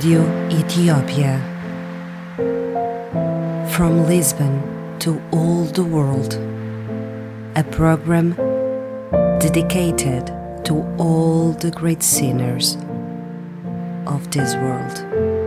Radio Ethiopia. From Lisbon to all the world. A program dedicated to all the great sinners of this world.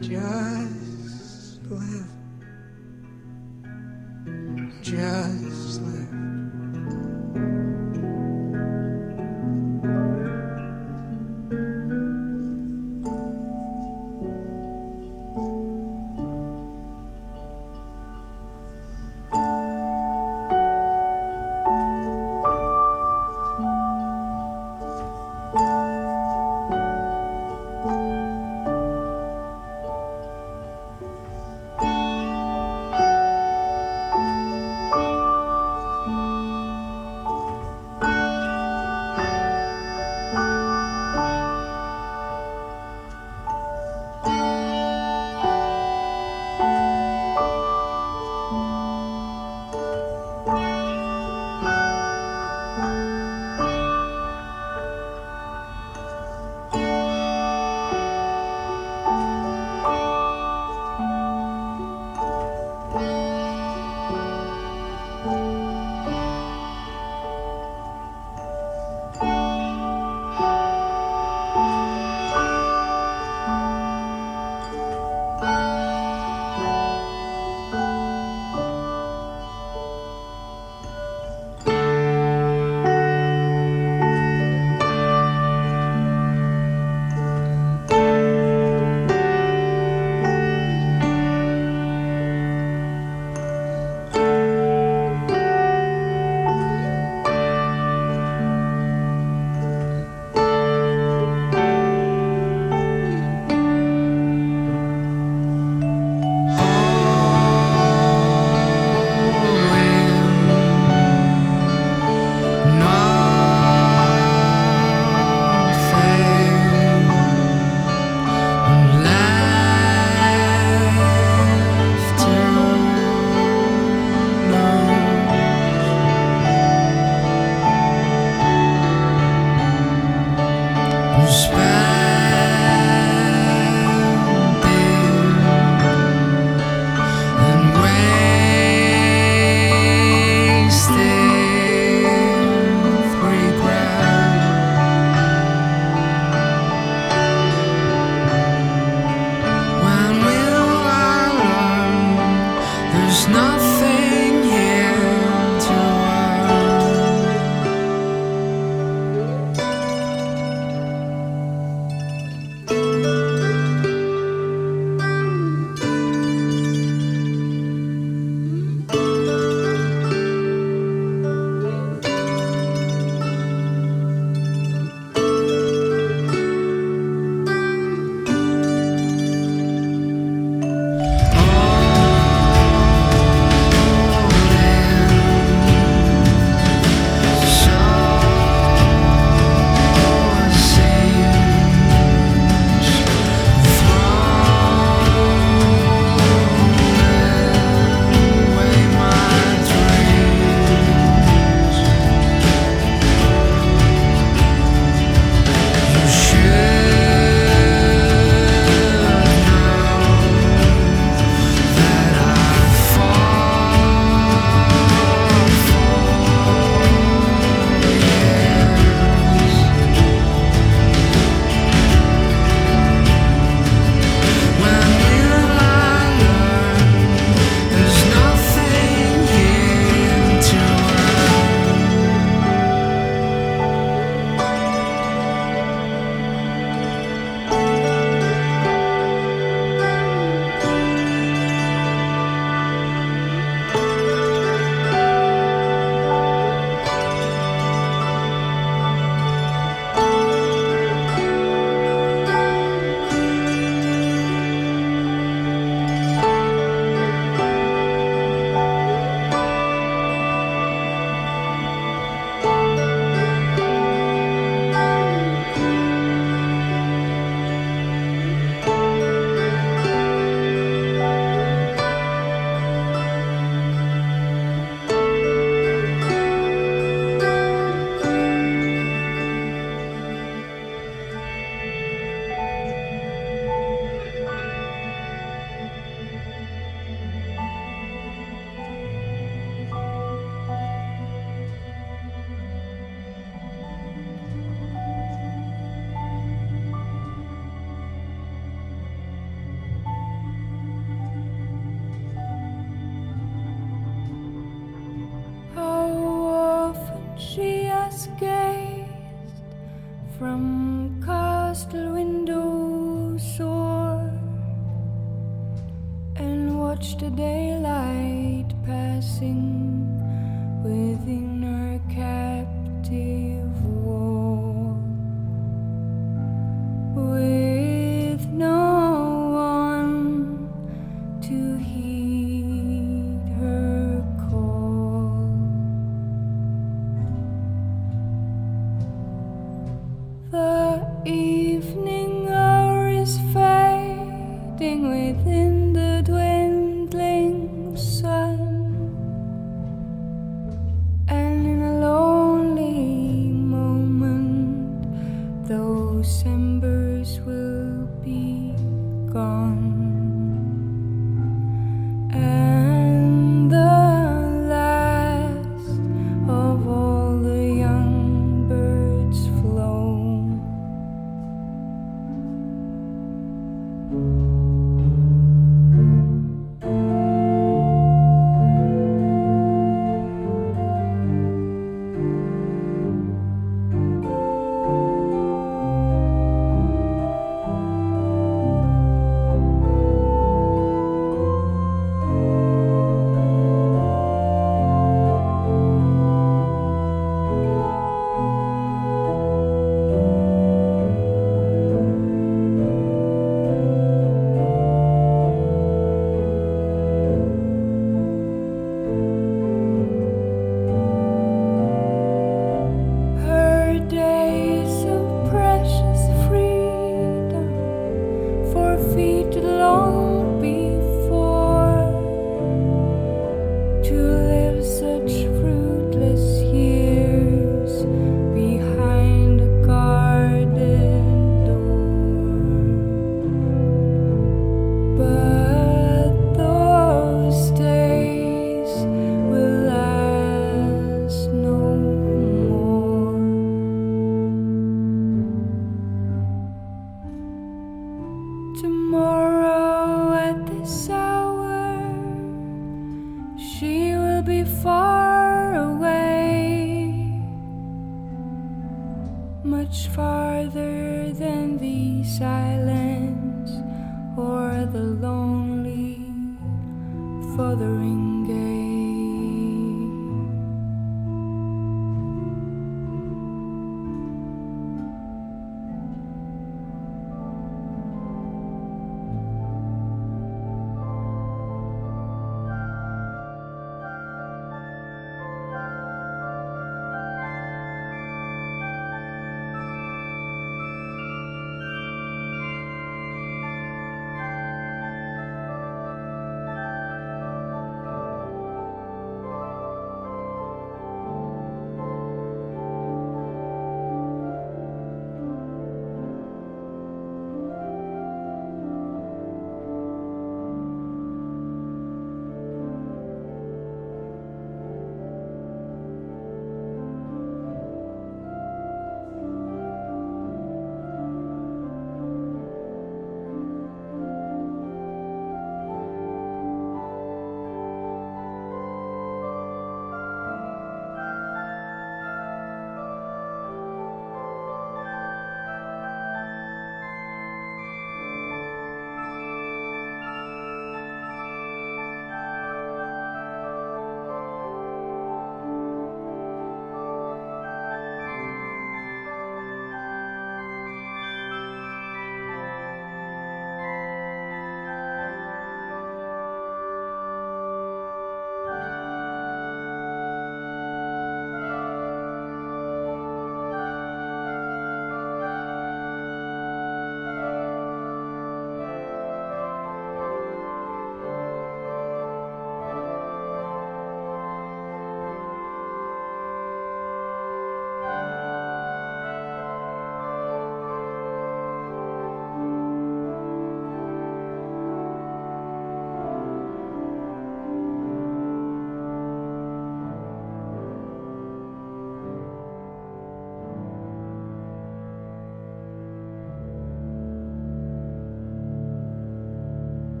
Just live.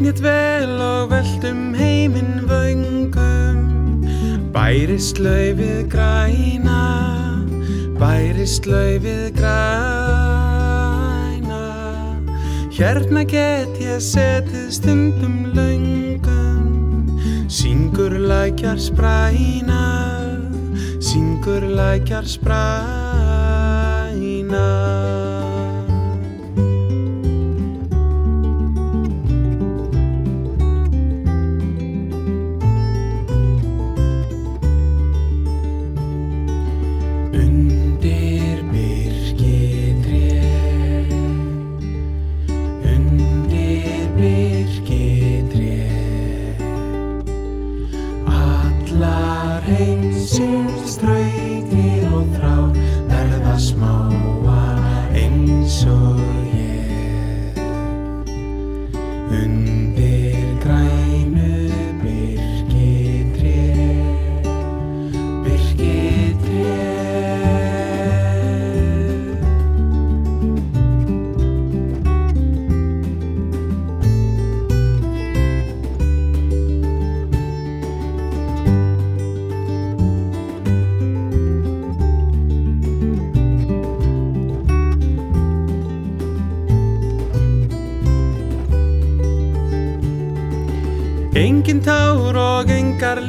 Eignit vel og veltum heiminn vöngum. Bærist laufið græna Bærist laufið græna. Hérna get ég setið stundum löngum. Syngur lækjar spræna Syngur lækjar spræna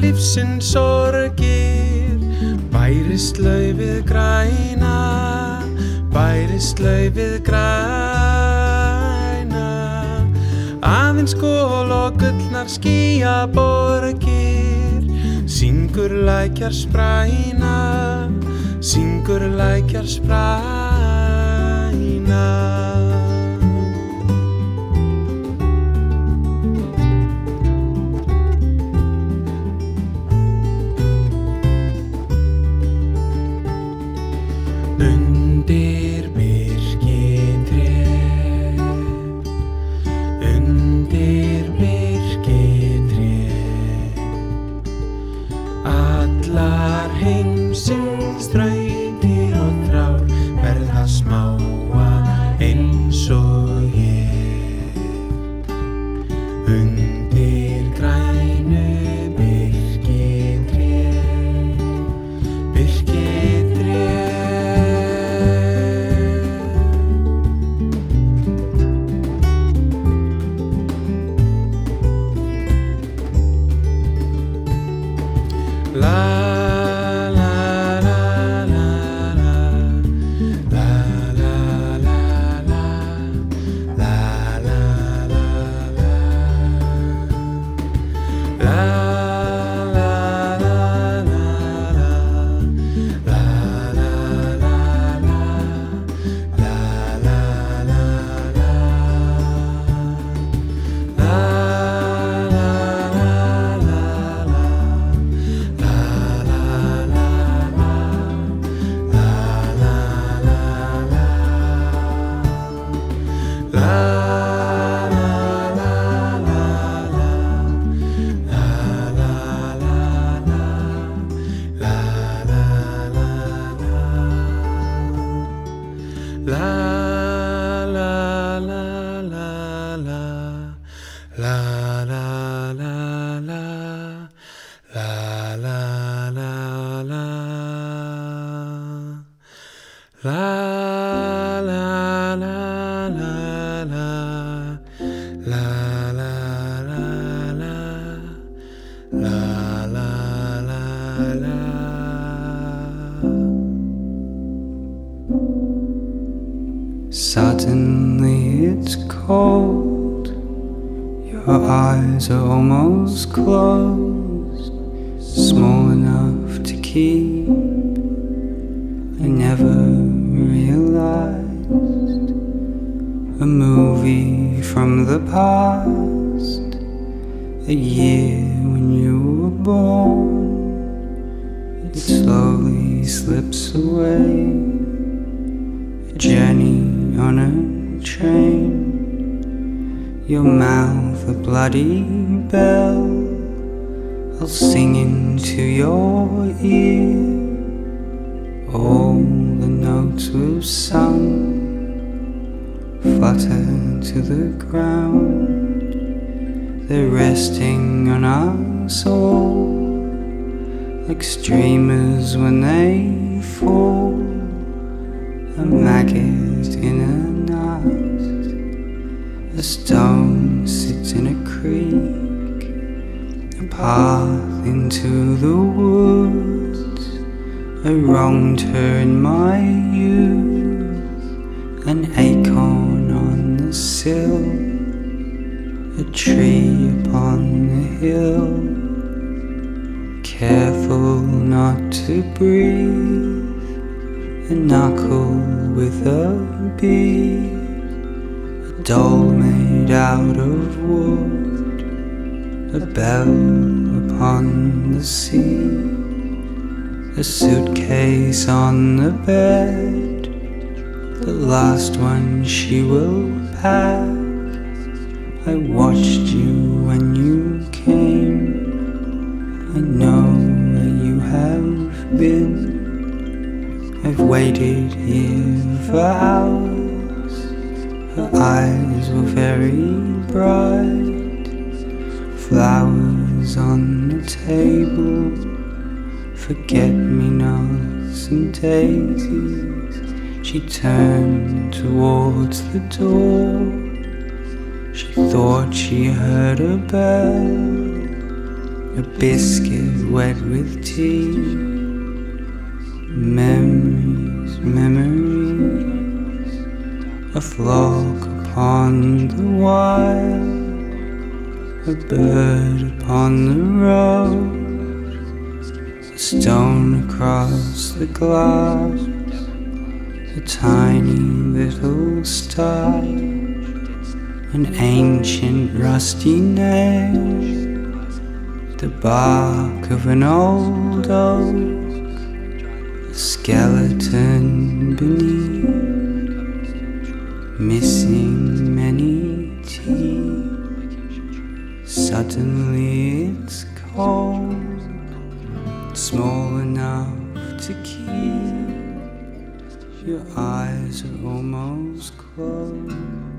lífsins sorgir. Bærist laufið græna Bærist laufið græna. Aðeins skól og gullnar skýja borgir. Syngur lækjar spræna Syngur lækjar spræna Suddenly it's cold. Your eyes are almost closed, small enough to keep. I never realized a movie from the past, a year when you were born. Slips away journey on a train. Your mouth a bloody bell. I'll sing into your ear. All the notes we've sung flutter to the ground. They're resting on us all like streamers when they fall. A maggot in a nest. A stone sits in a creek. A path into the woods. A wrong turn my youth. An acorn on the sill. A tree upon the hill. Careful not to breathe. A knuckle with a bead. A doll made out of wood. A bell upon the sea. A suitcase on the bed. The last one she will pack. I watched you when you I've waited here for hours. Her eyes were very bright. Flowers on the table. Forget me nots and daisies. She turned towards the door. She thought she heard a bell a biscuit wet with tea. Memories, memories, a flock upon the wild, a bird upon the road, a stone across the glass, a tiny little star, an ancient rusty nail the bark of an old oak, skeleton beneath, missing many teeth. Suddenly it's cold, small enough to keep. Your eyes are almost closed.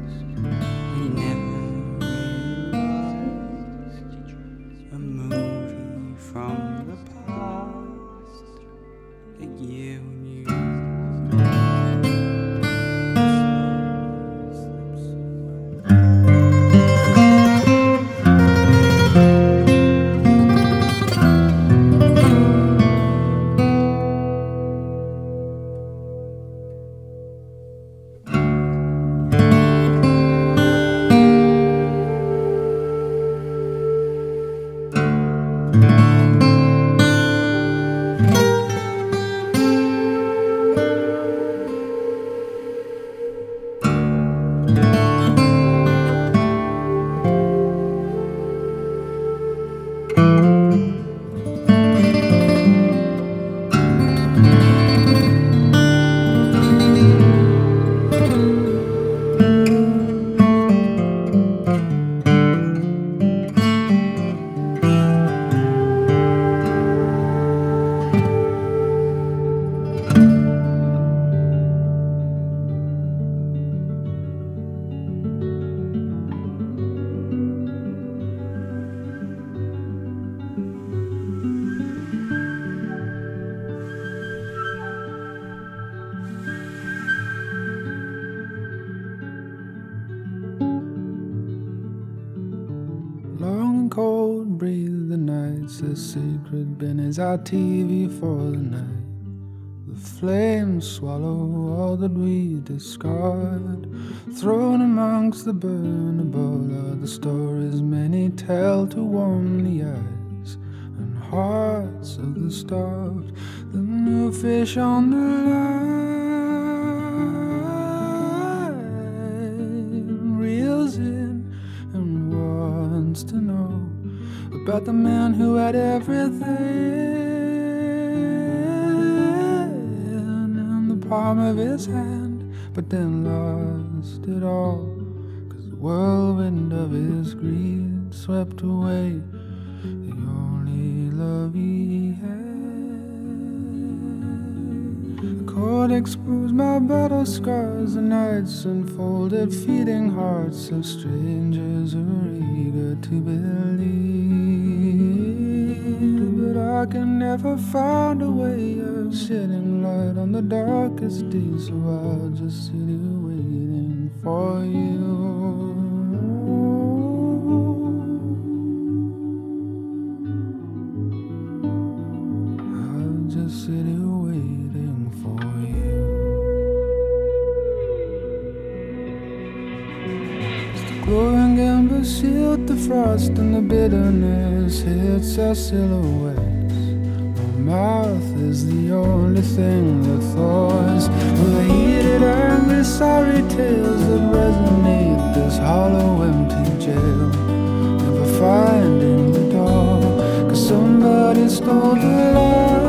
The secret bin is our TV for the night. The flames swallow all that we discard. Thrown amongst the burnable are the stories many tell to warm the eyes and hearts of the starved. The new fish on the line about the man who had everything in the palm of his hand, but then lost it all. Cause the whirlwind of his greed swept away the only love he had. The cold exposed my battle scars, the nights unfolded, feeding hearts of strangers who are eager to believe. I can never find a way of shedding light on the darkest days, so I'll just sit here waiting for you. I'll just sit here waiting for you. The glowing ember shield the frost and the bitterness hits our silhouettes. Mouth is the only thing that thaws. The heated, angry, sorry tales that resonate this hollow, empty jail. Never finding the door, cause somebody stole the light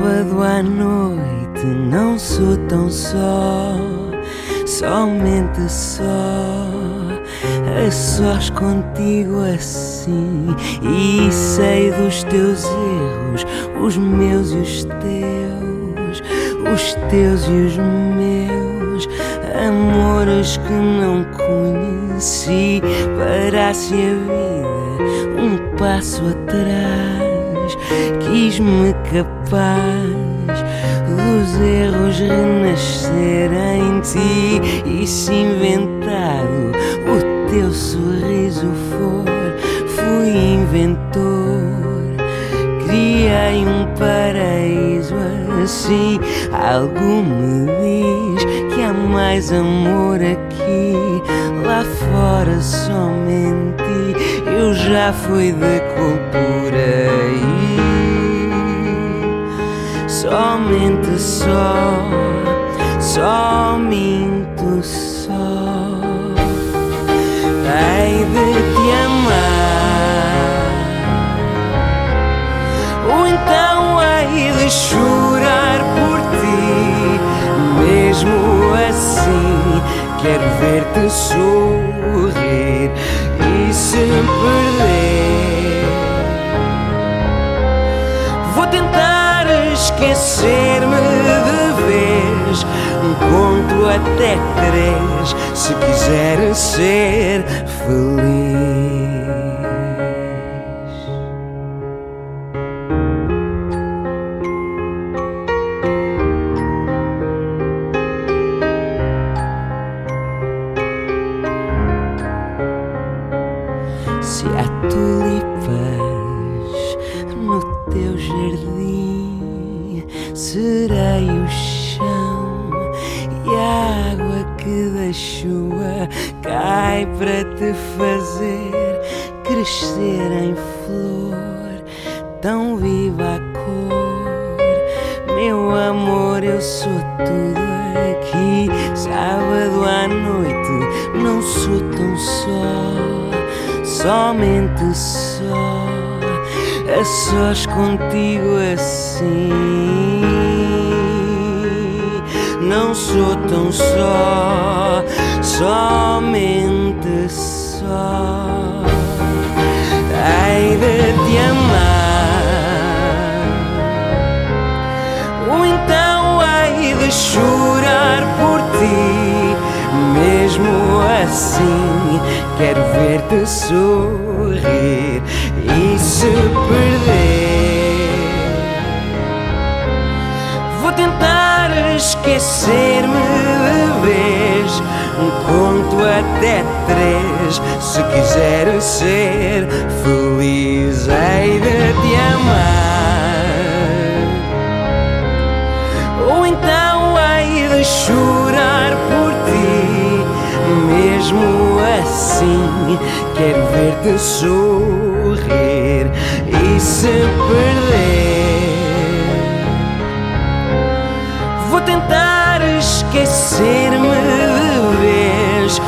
Sábado à noite não sou tão só, somente só. A sós contigo assim, e sei dos teus erros, os meus e os teus, os teus e os meus, amores que não conheci. Parasse a vida um passo atrás, quis-me capaz dos erros renascer em ti e se inventado o teu sorriso for, fui inventor. Criei um paraíso assim. Algo me diz que há mais amor aqui. Lá fora somente eu já fui de cultura só, só minto só. Hei de te amar, ou então hei de chorar por ti, mesmo assim. Quero ver-te sorrir e se perder. Esquecer-me de vez. Conto até três se quiser ser feliz. Só, somente só, a sós contigo assim. Não sou tão só, somente só. Hei de te amar, ou então hei de chorar por ti, mesmo assim. Quero ver-te sorrir e se perder. Vou tentar esquecer-me de vez. Conto até três. Se quiser ser feliz, hei de te amar. Ou então hei de chorar. Mesmo assim, quero ver-te sorrir e se perder. Vou tentar esquecer-me de vez.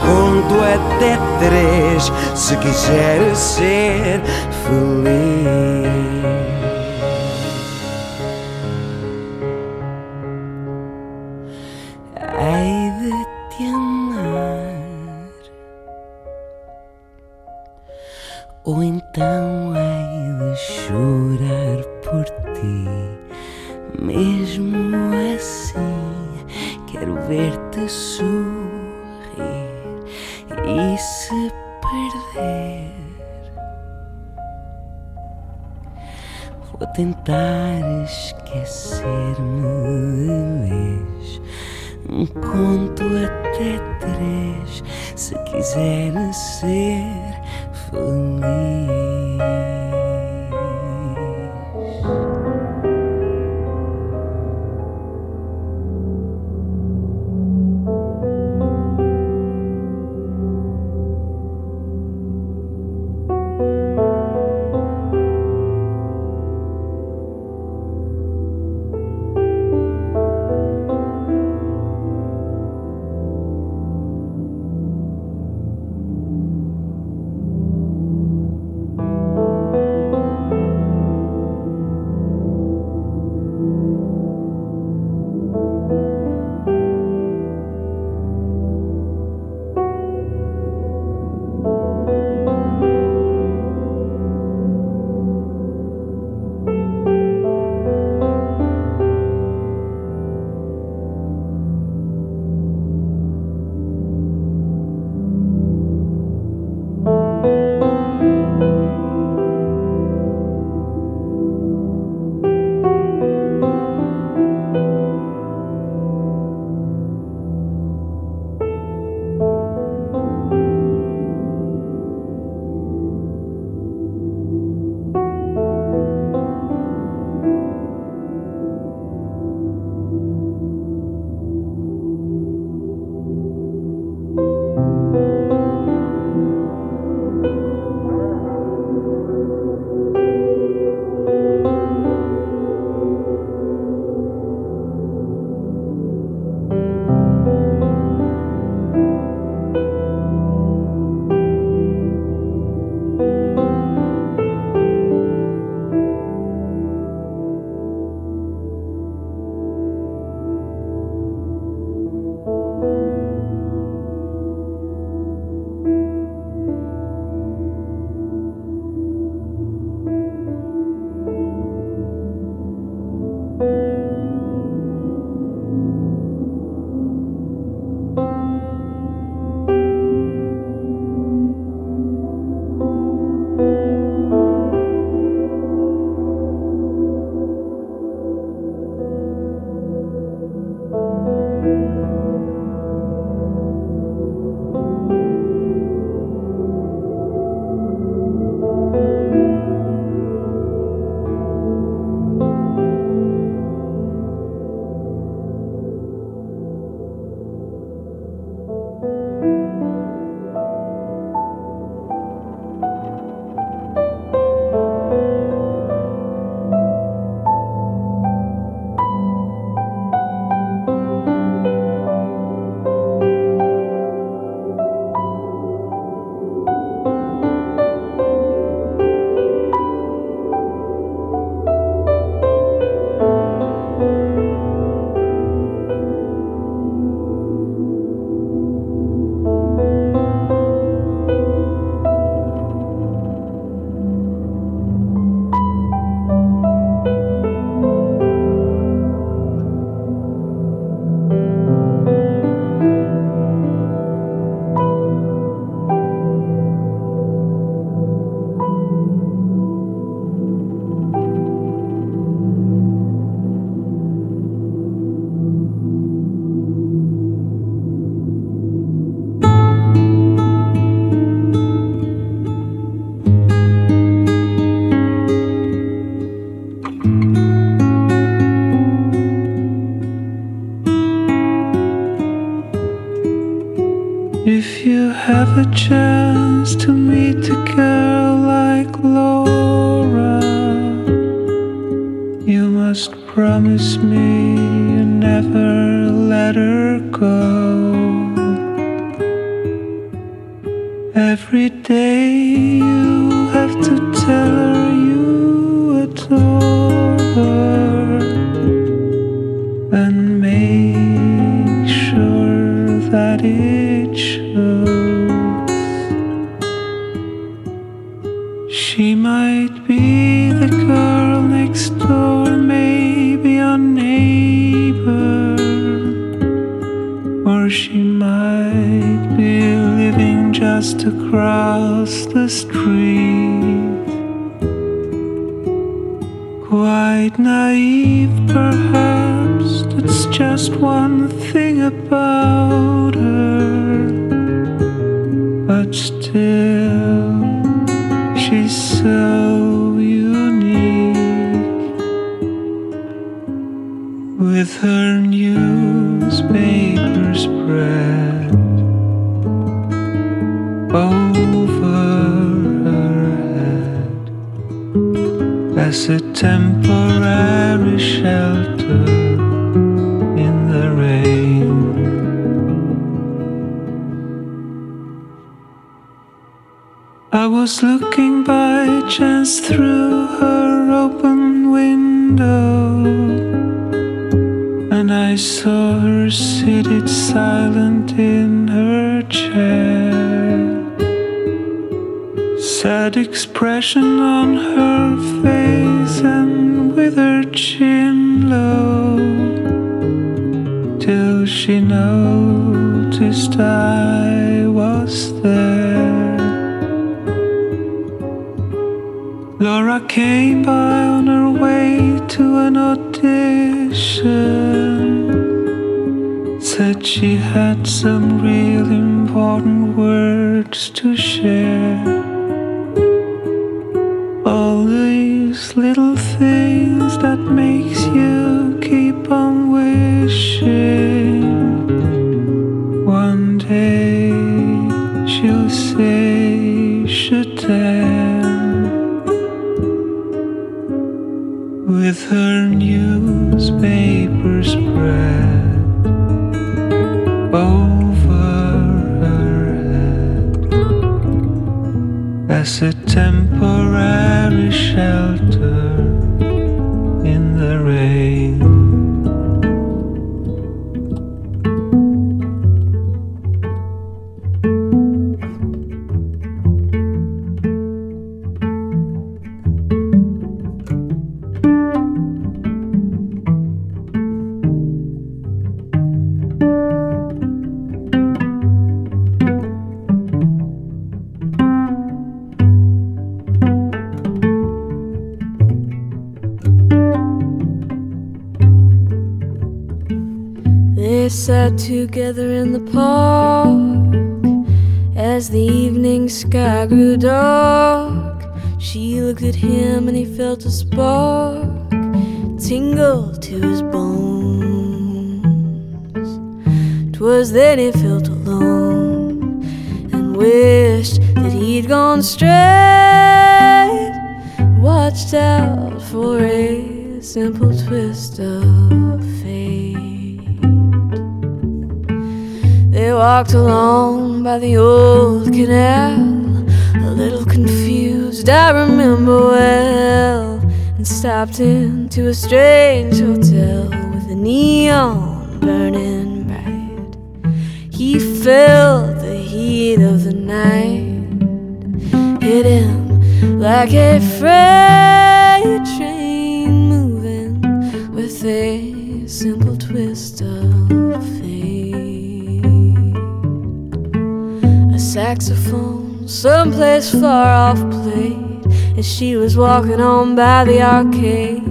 Conto até três se quiser ser feliz. as a temporary shelter in the rain. I was looking by chance through her open window, and I saw her seated silent in her chair sad expression on her face and with her chin low till she noticed I was there. Laura came by on her way to an audition. Said she had some real important words to share. Gone straight. Watched out for a simple twist of fate. They walked along by the old canal, a little confused, I remember well, and stopped into a strange hotel with a neon burning bright. He felt the heat of the night him like a freight train moving with a simple twist of fate. A saxophone, someplace far off, played as she was walking on by the arcade.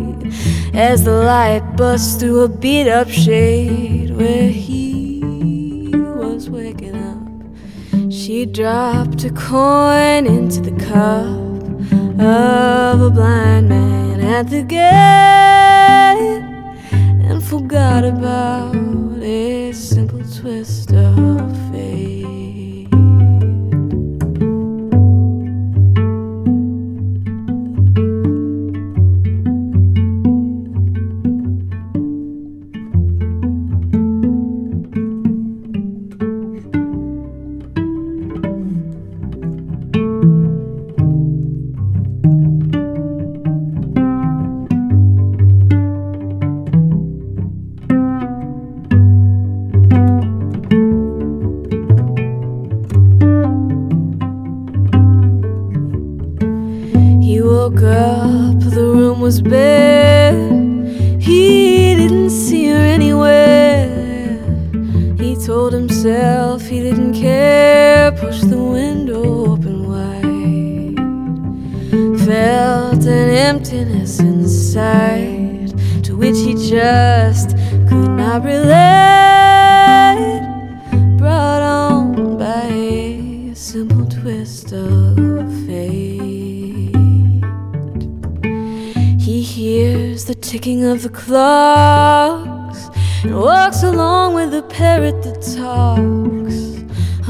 As the light bust through a beat up shade where he she dropped a coin into the cup of a blind man at the gate and forgot about a simple twist of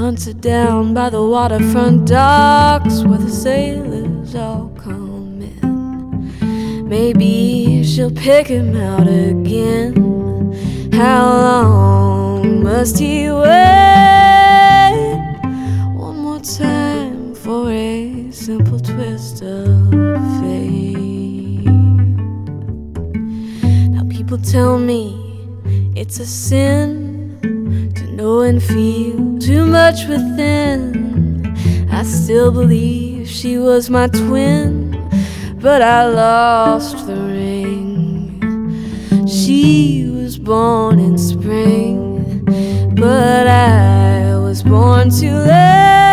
Hunted down by the waterfront docks where the sailors all come in. Maybe she'll pick him out again. How long must he wait? One more time for a simple twist of fate. Now, people tell me it's a sin know and feel too much within. I still believe she was my twin, but I lost the ring. She was born in spring, but I was born too late.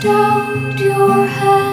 stowed your head.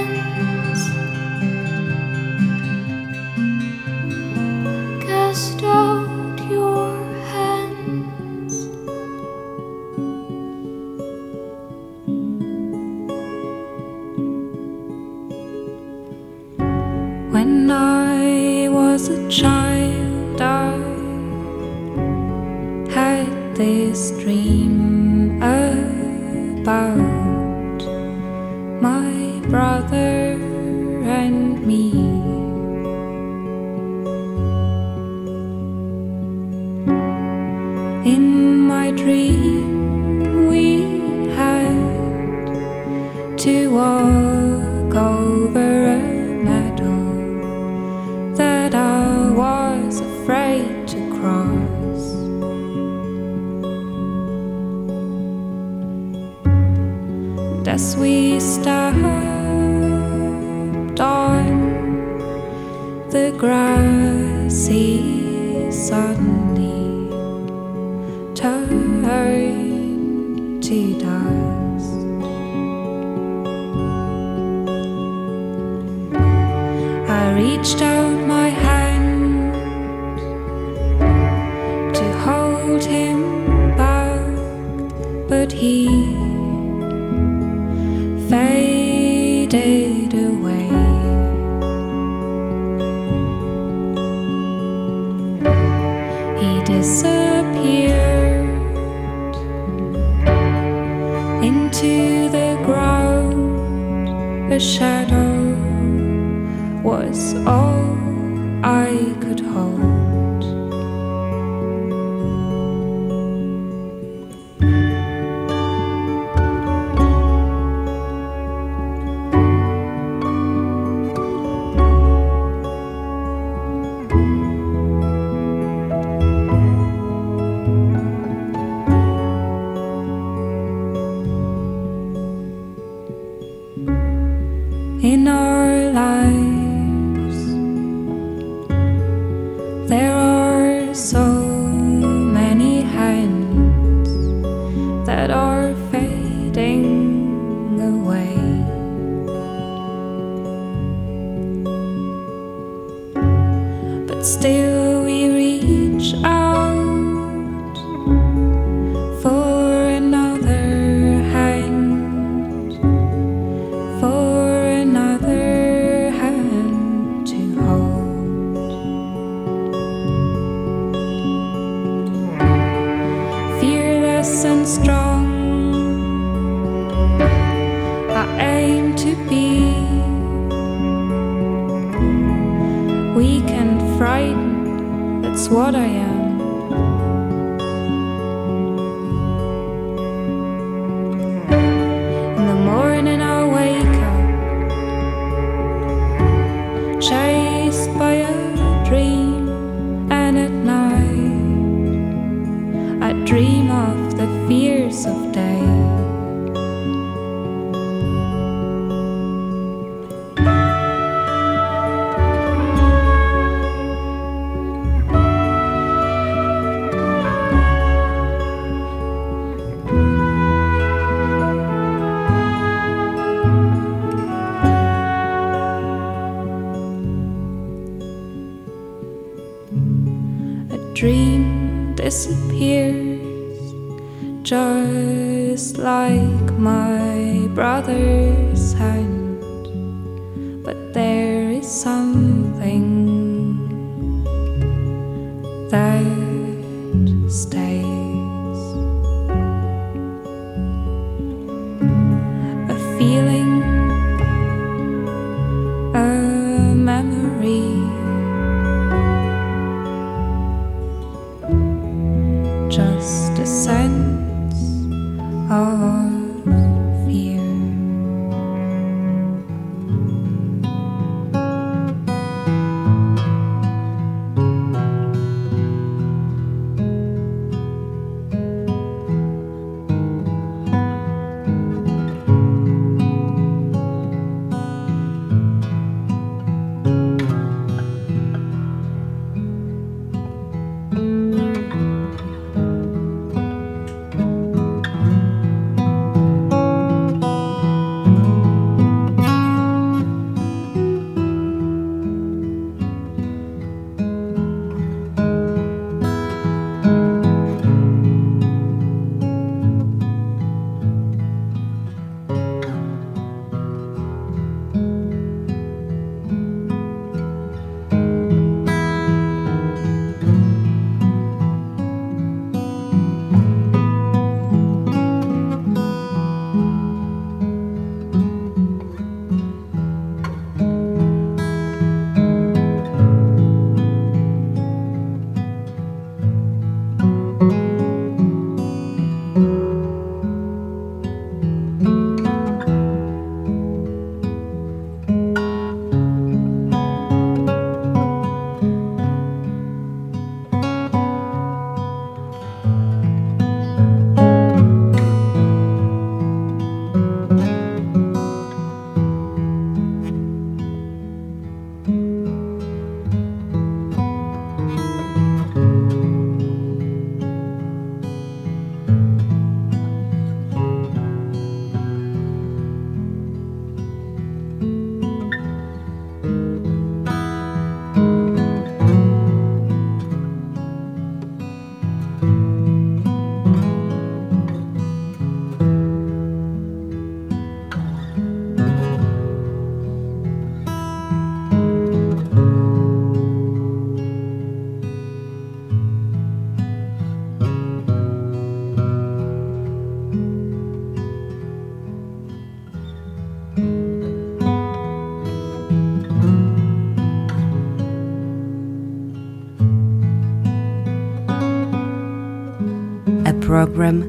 Program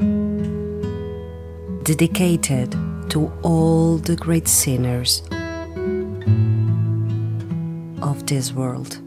dedicated to all the great sinners of this world.